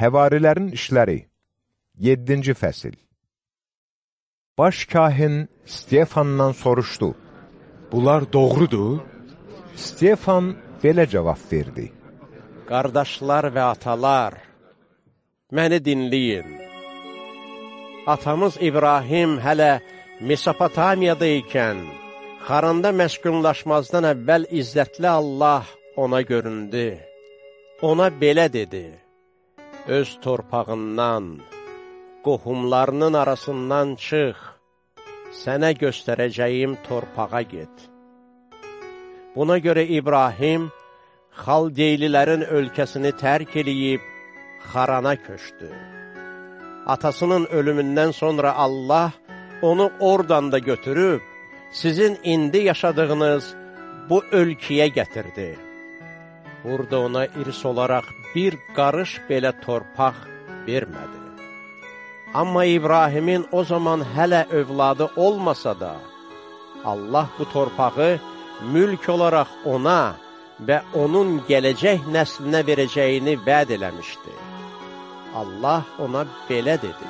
Həvarilərin işləri 7-ci fəsil Baş kahin Stefandan soruşdu. Bunlar doğrudur? Stefan belə cavab verdi. Qardaşlar və atalar, məni dinləyin. Atamız İbrahim hələ Mesopotamiyada ikən, xaranda məskunlaşmazdan əvvəl izzətli Allah ona göründü. Ona belə dedi, öz torpağından, qohumlarının arasından çıx, sənə göstərəcəyim torpağa get. Buna görə İbrahim, Xaldeylilərin ölkəsini tərk eləyib, Xarana köçdü. Atasının ölümündən sonra Allah onu oradan da götürüb, sizin indi yaşadığınız bu ölkəyə gətirdi. Burada ona irs olaraq bir qarış belə torpaq vermədi. Amma İbrahimin o zaman hələ övladı olmasa da, Allah bu torpağı mülk olaraq ona və onun gələcək nəslinə verəcəyini vəd eləmişdi. Allah ona belə dedi,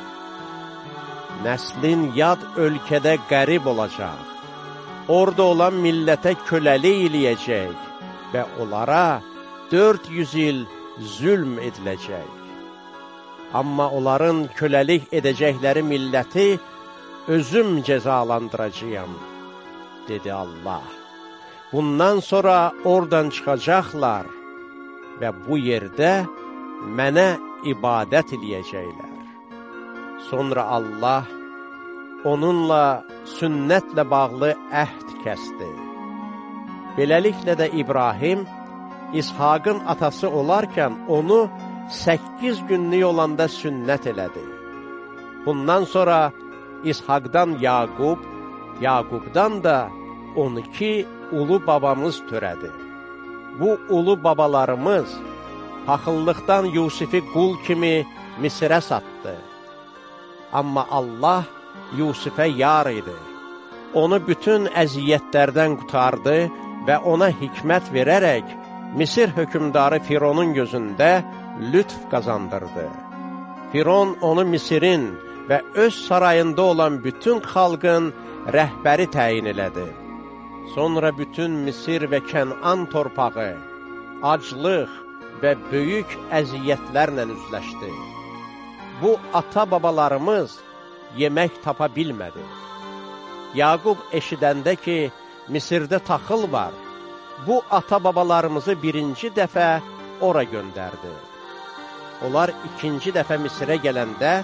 Nəslin yad ölkədə qərib olacaq, orada olan millətə köləli eləyəcək və onlara 400 il zülm ediləcək. Amma onların köləlik edəcəkləri milləti özüm cəzalandıracağam, dedi Allah. Bundan sonra oradan çıxacaqlar və bu yerdə mənə ibadət eləyəcəklər. Sonra Allah onunla sünnətlə bağlı əhd kəsdi. Beləliklə də İbrahim, İshaqın atası olarkən onu 8 günlük olanda sünnət elədi. Bundan sonra İshaqdan Yaqub, Yaqubdan da 12 ulu babamız törədi. Bu ulu babalarımız paxıllıqdan Yusifi qul kimi Misirə satdı. Amma Allah Yusifə yar idi. Onu bütün əziyyətlərdən qutardı və ona hikmət verərək Misir hökumdarı Fironun gözündə lütf qazandırdı. Firon onu Misirin və öz sarayında olan bütün xalqın rəhbəri təyin elədi. Sonra bütün Misir və Kənan torpağı, aclıq və böyük əziyyətlərlə üzləşdi. Bu ata-babalarımız yemək tapa bilmədi. Yaqub eşidəndə ki, Misirdə taxıl var, bu ata-babalarımızı birinci dəfə ora göndərdi. Onlar ikinci dəfə Misirə gələndə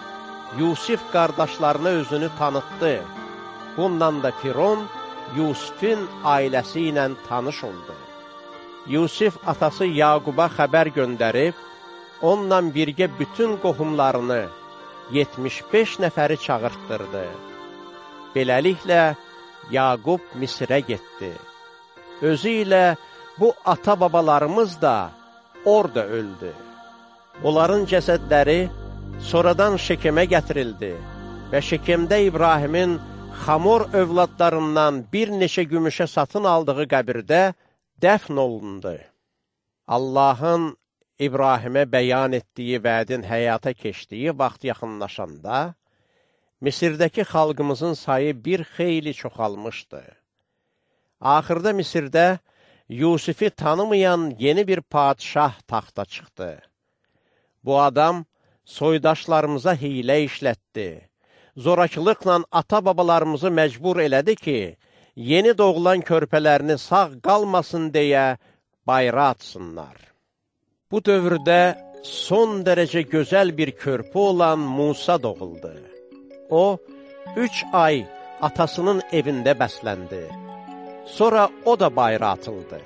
Yusif qardaşlarına özünü tanıtdı. Bundan da Firon Yusifin ailəsi ilə tanış oldu. Yusif atası Yaquba xəbər göndərib, onunla birgə bütün qohumlarını, 75 nəfəri çağırtdırdı. Beləliklə, Yaqub Misirə getdi. Özü ilə bu ata-babalarımız da orada öldü. Onların cəsədləri sonradan Şekemə gətirildi və Şekemdə İbrahimin Xamor övladlarından bir neçə gümüşə satın aldığı qəbirdə dəfn olundu. Allahın İbrahimə bəyan etdiyi vədin həyata keçdiyi vaxt yaxınlaşanda, Misirdəki xalqımızın sayı bir xeyli çoxalmışdı. Axırda Misirdə Yusifi tanımayan yeni bir padişah taxta çıxdı. Bu adam soydaşlarımıza hilə işlətdi zorakılıqla ata-babalarımızı məcbur elədi ki, yeni doğulan körpələrini sağ qalmasın deyə bayra atsınlar. Bu dövrdə son dərəcə gözəl bir körpü olan Musa doğuldu. O, üç ay atasının evində bəsləndi. Sonra o da bayra atıldı.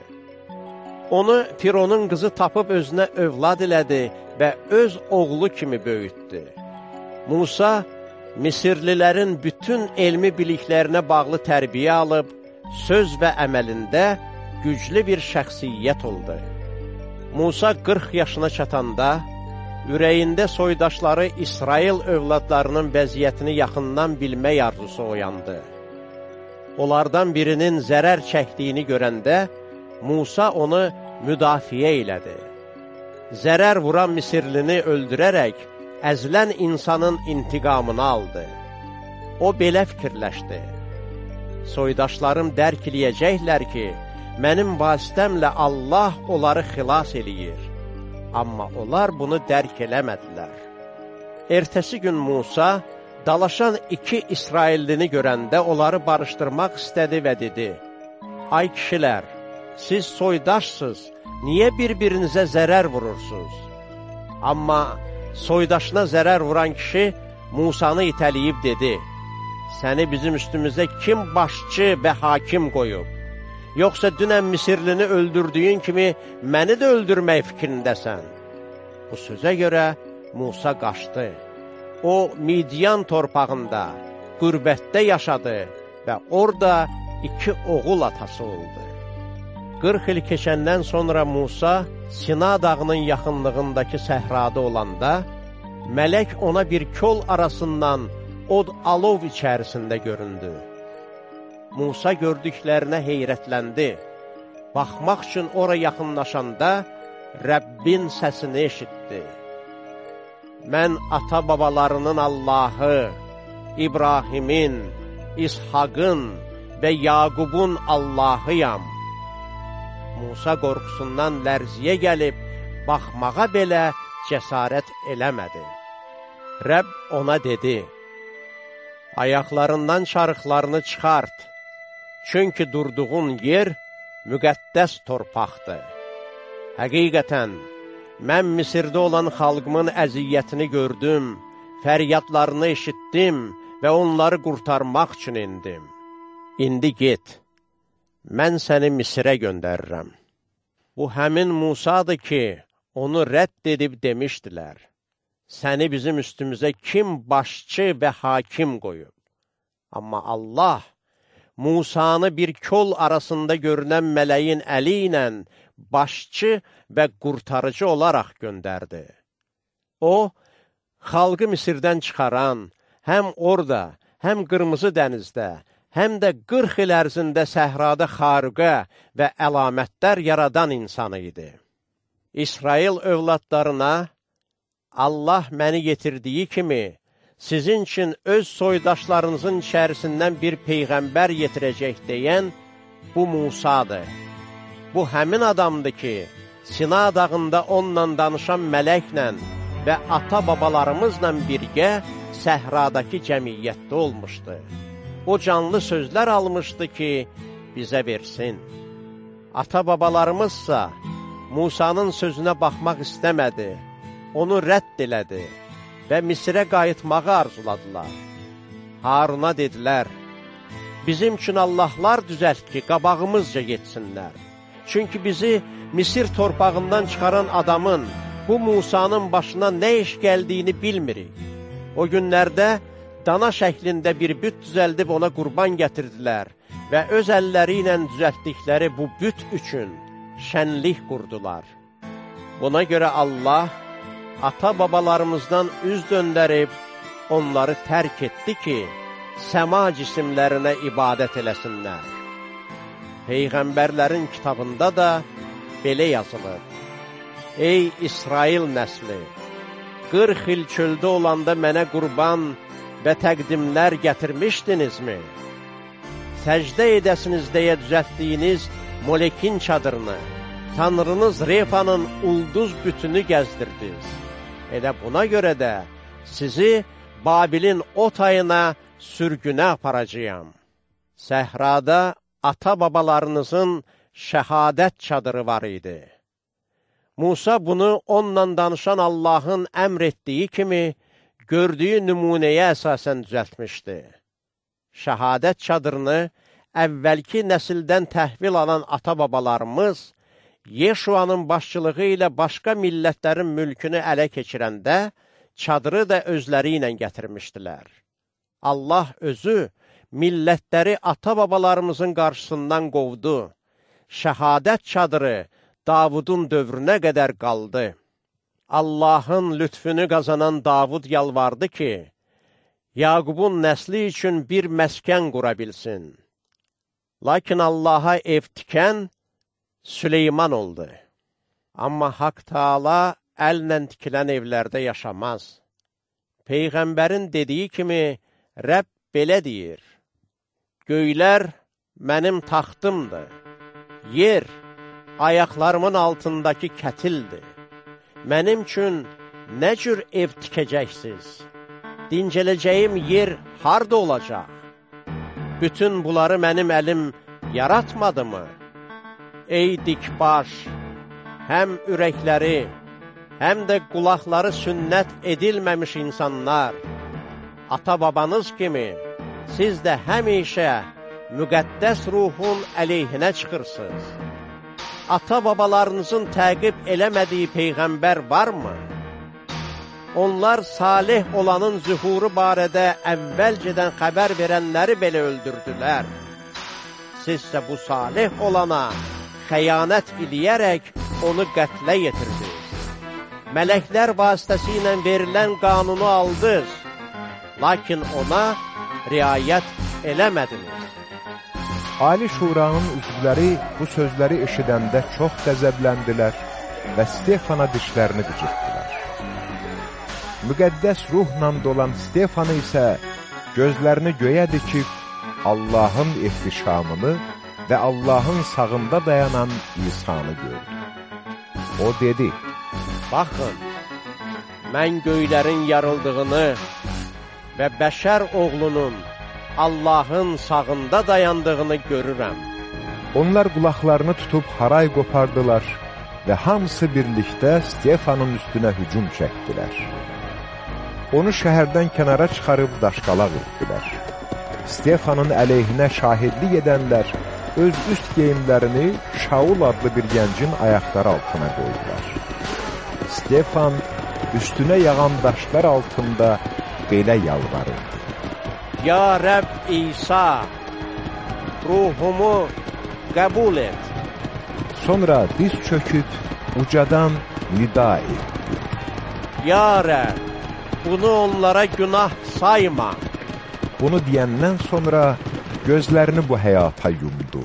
Onu Fironun qızı tapıb özünə övlad elədi və öz oğlu kimi böyütdü. Musa Misirlilərin bütün elmi biliklərinə bağlı tərbiyə alıb, söz və əməlində güclü bir şəxsiyyət oldu. Musa 40 yaşına çatanda, ürəyində soydaşları İsrail övladlarının vəziyyətini yaxından bilmək arzusu oyandı. Onlardan birinin zərər çəkdiyini görəndə, Musa onu müdafiə elədi. zərər vuran Misirlini öldürərək əzlən insanın intiqamını aldı. O belə fikirləşdi. Soydaşlarım dərk eləyəcəklər ki, mənim vasitəmlə Allah onları xilas eləyir. Amma onlar bunu dərk eləmədilər. Ertəsi gün Musa dalaşan iki İsraillini görəndə onları barışdırmaq istədi və dedi, Ay kişilər, siz soydaşsız, niyə bir-birinizə zərər vurursunuz? Amma soydaşına zərər vuran kişi Musanı itəliyib dedi, Səni bizim üstümüzə kim başçı və hakim qoyub? Yoxsa dünən Misirlini öldürdüyün kimi məni də öldürmək fikrindəsən? Bu sözə görə Musa qaçdı. O, Midyan torpağında, qürbətdə yaşadı və orada iki oğul atası oldu. 40 il keçəndən sonra Musa Sina dağının yaxınlığındakı səhrada olanda, mələk ona bir kol arasından od alov içərisində göründü. Musa gördüklərinə heyrətləndi. Baxmaq üçün ora yaxınlaşanda Rəbbin səsini eşitdi. Mən ata-babalarının Allahı, İbrahimin, İshagın və Yaqubun Allahıyam. Musa qorxusundan lərziyə gəlib, baxmağa belə cəsarət eləmədi. Rəbb ona dedi, Ayaqlarından çarıqlarını çıxart, çünki durduğun yer müqəddəs torpaqdır. Həqiqətən, mən Misirdə olan xalqımın əziyyətini gördüm, fəryadlarını eşitdim və onları qurtarmaq üçün indim. İndi get, mən səni Misirə göndərirəm. Bu həmin Musadır ki, onu rədd edib demişdilər. Səni bizim üstümüzə kim başçı və hakim qoyub? Amma Allah Musanı bir kol arasında görünən mələyin əli ilə başçı və qurtarıcı olaraq göndərdi. O, xalqı Misirdən çıxaran, həm orada, həm Qırmızı dənizdə, həm də 40 il ərzində səhrada xarüqə və əlamətlər yaradan insanı idi. İsrail övladlarına Allah məni yetirdiyi kimi, sizin üçün öz soydaşlarınızın içərisindən bir peyğəmbər yetirəcək deyən bu Musadır. Bu həmin adamdır ki, Sina dağında onunla danışan mələklə və ata-babalarımızla birgə səhradakı cəmiyyətdə olmuşdu. O canlı sözlər almışdı ki, bizə versin. Ata-babalarımızsa Musanın sözünə baxmaq istəmədi onu rədd elədi və Misirə qayıtmağı arzuladılar. Haruna dedilər, bizim üçün Allahlar düzəlt ki, qabağımızca getsinlər. Çünki bizi Misir torpağından çıxaran adamın, bu Musanın başına nə iş gəldiyini bilmirik. O günlərdə dana şəklində bir büt düzəldib ona qurban gətirdilər və öz əlləri ilə düzəltdikləri bu büt üçün şənlik qurdular. Buna görə Allah ata-babalarımızdan üz döndərib, onları tərk etdi ki, səma cisimlərinə ibadət eləsinlər. Peyğəmbərlərin kitabında da belə yazılır. Ey İsrail nəsli! 40 il çöldə olanda mənə qurban və təqdimlər gətirmişdinizmi? Səcdə edəsiniz deyə düzəltdiyiniz Molekin çadırını, Tanrınız Refanın ulduz bütünü gəzdirdiniz. Elə buna görə də sizi Babilin o tayına sürgünə aparacağam. Səhrada ata-babalarınızın şəhadət çadırı var idi. Musa bunu onunla danışan Allahın əmr etdiyi kimi gördüyü nümunəyə əsasən düzəltmişdi. Şəhadət çadırını əvvəlki nəsildən təhvil alan ata-babalarımız Yeşuanın başçılığı ilə başqa millətlərin mülkünü ələ keçirəndə, çadırı da özləri ilə gətirmişdilər. Allah özü millətləri ata-babalarımızın qarşısından qovdu. Şəhadət çadırı Davudun dövrünə qədər qaldı. Allahın lütfünü qazanan Davud yalvardı ki, Yaqubun nəsli üçün bir məskən qura bilsin. Lakin Allaha ev tikən, Süleyman oldu. Amma Haq Taala əllə tikilən evlərdə yaşamaz. Peyğəmbərin dediyi kimi, Rəbb belə deyir, Göylər mənim taxtımdır, yer ayaqlarımın altındakı kətildir. Mənim üçün nə cür ev tikəcəksiniz? Dincələcəyim yer harda olacaq? Bütün bunları mənim əlim yaratmadı mı? Ey dikbaş, həm ürəkləri, həm də qulaqları sünnət edilməmiş insanlar, ata-babanız kimi, siz də həmişə müqəddəs ruhun əleyhinə çıxırsınız. Ata-babalarınızın təqib eləmədiyi Peyğəmbər varmı? Onlar salih olanın zühuru barədə əvvəlcədən xəbər verənləri belə öldürdülər. Sizsə bu salih olana xəyanət iliyərək onu qətlə yetirdiniz. Mələklər vasitəsilə verilən qanunu aldınız, lakin ona riayət eləmədiniz. Ali Şuranın üzvləri bu sözləri eşidəndə çox qəzəbləndilər və Stefana dişlərini qıcırtdılar. Müqəddəs ruhla dolan Stefanı isə gözlərini göyə dikib Allahın ehtişamını və Allahın sağında dayanan İsa'nı gördü. O dedi, Baxın, mən göylərin yarıldığını və bəşər oğlunun Allahın sağında dayandığını görürəm. Onlar qulaqlarını tutub haray qopardılar və hamısı birlikdə Stefanın üstünə hücum çəkdilər. Onu şəhərdən kənara çıxarıb daşqalaq etdilər. Stefanın əleyhinə şahidlik edənlər öz üst geyimlərini Şaul adlı bir gəncin ayaqları altına qoydular. Stefan üstünə yağan daşlar altında belə yalvarırdı. Ya Rəbb İsa, ruhumu qəbul et. Sonra diz çöküb ucadan nida etdi. Ya Rəbb, bunu onlara günah sayma. Bunu deyəndən sonra gözlərini bu həyata yumdu.